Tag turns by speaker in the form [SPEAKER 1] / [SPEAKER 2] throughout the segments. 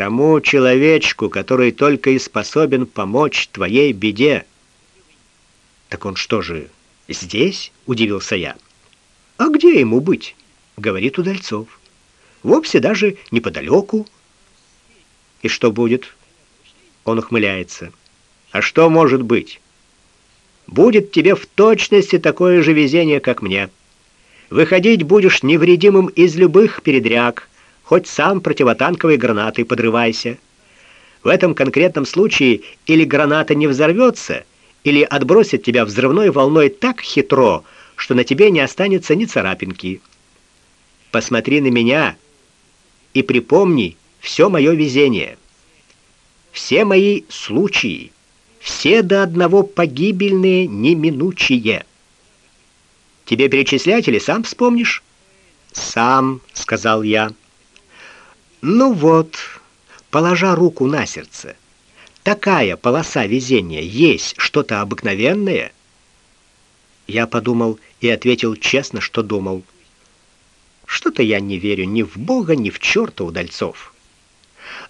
[SPEAKER 1] тому человечку, который только и способен помочь твоей беде. Так он что же, здесь? удивился я. А где ему быть? говорит Удальцов. Вовсе даже неподалеку. И что будет? Он ухмыляется. А что может быть? Будет тебе в точности такое же везение, как мне. Выходить будешь невредимым из любых передряг, хоть сам противотанковой гранатой подрывайся. В этом конкретном случае или граната не взорвется, или отбросит тебя взрывной волной так хитро, что на тебе не останется ни царапинки. Посмотри на меня и припомни все мое везение. Все мои случаи, все до одного погибельные неминучие. Тебе перечислять или сам вспомнишь? Сам, сказал я. Ну вот, положа руку на сердце. Такая полоса везения есть что-то обыкновенное? Я подумал и ответил честно, что думал. Что-то я не верю ни в Бога, ни в чёрта удальцов.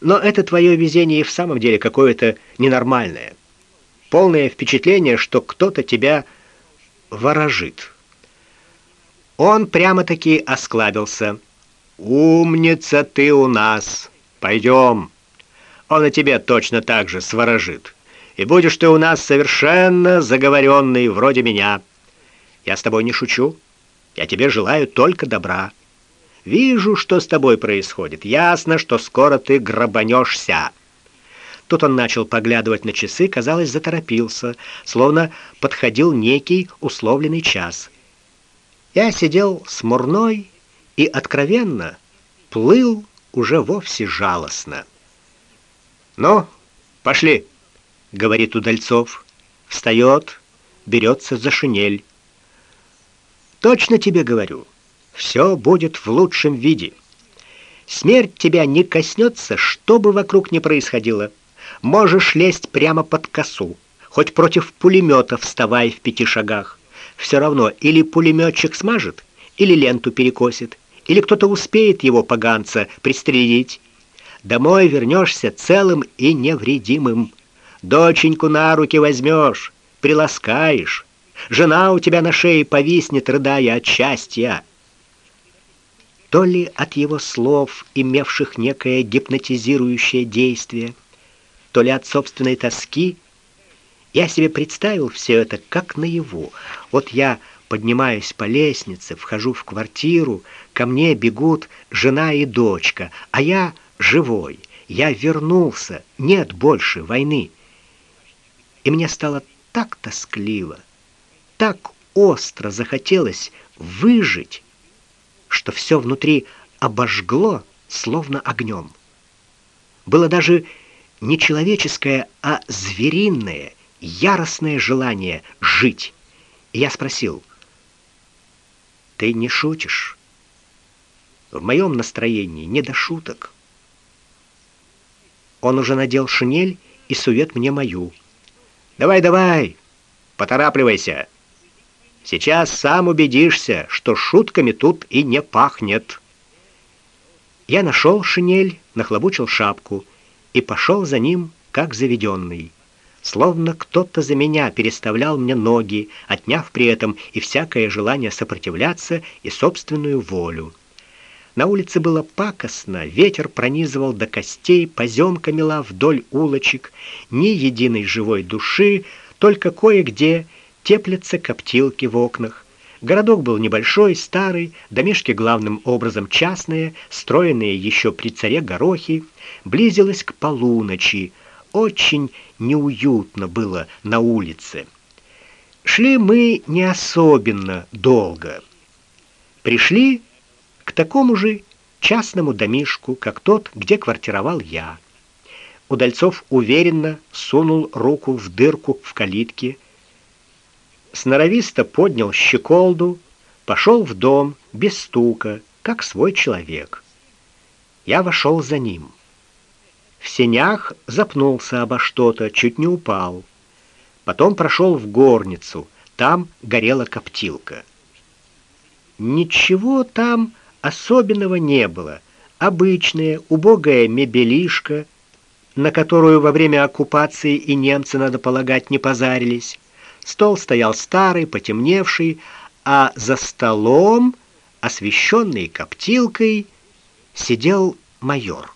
[SPEAKER 1] Но это твое везение и в самом деле какое-то ненормальное. Полное впечатление, что кто-то тебя ворожит. Он прямо-таки осклабился. «Умница ты у нас! Пойдем!» Он и тебе точно так же сворожит. И будешь ты у нас совершенно заговоренный, вроде меня. Я с тобой не шучу. Я тебе желаю только добра. Вижу, что с тобой происходит. Ясно, что скоро ты грабанешься. Тут он начал поглядывать на часы, казалось, заторопился, словно подходил некий условленный час. Я сидел смурной и откровенно плыл уже вовсе жалостно. "Ну, пошли", говорит Удальцов. Встает, берется за шинель. Точно тебе говорю, все будет в лучшем виде. Смерть тебя не коснется, что бы вокруг ни происходило. Можешь лезть прямо под косу, хоть против пулемета вставай в пяти шагах все равно или пулеметчик смажет, или ленту перекосит, или кто-то успеет его поганца пристрелить. Домой вернешься целым и невредимым. Доченьку на руки возьмешь, приласкаешь. Жена у тебя на шее повиснет, рыдая от счастья. То ли от его слов, имевших некое гипнотизирующее действие, то ли от собственной тоски, я себе представил все это как наяву. Вот я поднимаюсь по лестнице, вхожу в квартиру, ко мне бегут жена и дочка, а я живой. Я вернулся. Нет больше войны. И мне стало так тоскливо, так остро захотелось выжить, что все внутри обожгло словно огнем. Было даже не человеческое, а звериное яростное желание жить. И я спросил: "Ты не шутишь?" В моем настроении не до шуток. Он уже надел шинель и сует мне мою. Давай, давай, поторапливайся. Сейчас сам убедишься, что шутками тут и не пахнет. Я нашел шинель, нахлобучил шапку и пошел за ним, как заведенный словно кто-то за меня переставлял мне ноги, отняв при этом и всякое желание сопротивляться и собственную волю. На улице было пакостно, ветер пронизывал до костей, поземка мела вдоль улочек, ни единой живой души, только кое-где теплятся коптилки в окнах. Городок был небольшой, старый, домишки главным образом частные, строенные еще при царе Горохе, близилось к полуночи. Очень неуютно было на улице. Шли мы не особенно долго. Пришли к такому же частному домишку, как тот, где квартировал я. Удальцов уверенно сунул руку в дырку в калитке, сноровисто поднял щеколду, пошел в дом без стука, как свой человек. Я вошел за ним. В сенях запнулся обо что-то, чуть не упал. Потом прошел в горницу. Там горела коптилка. Ничего там особенного не было. Обычная, убогая мебелишка, на которую во время оккупации и немцы, надо полагать, не позарились. Стол стоял старый, потемневший, а за столом, освещенный коптилкой, сидел майор.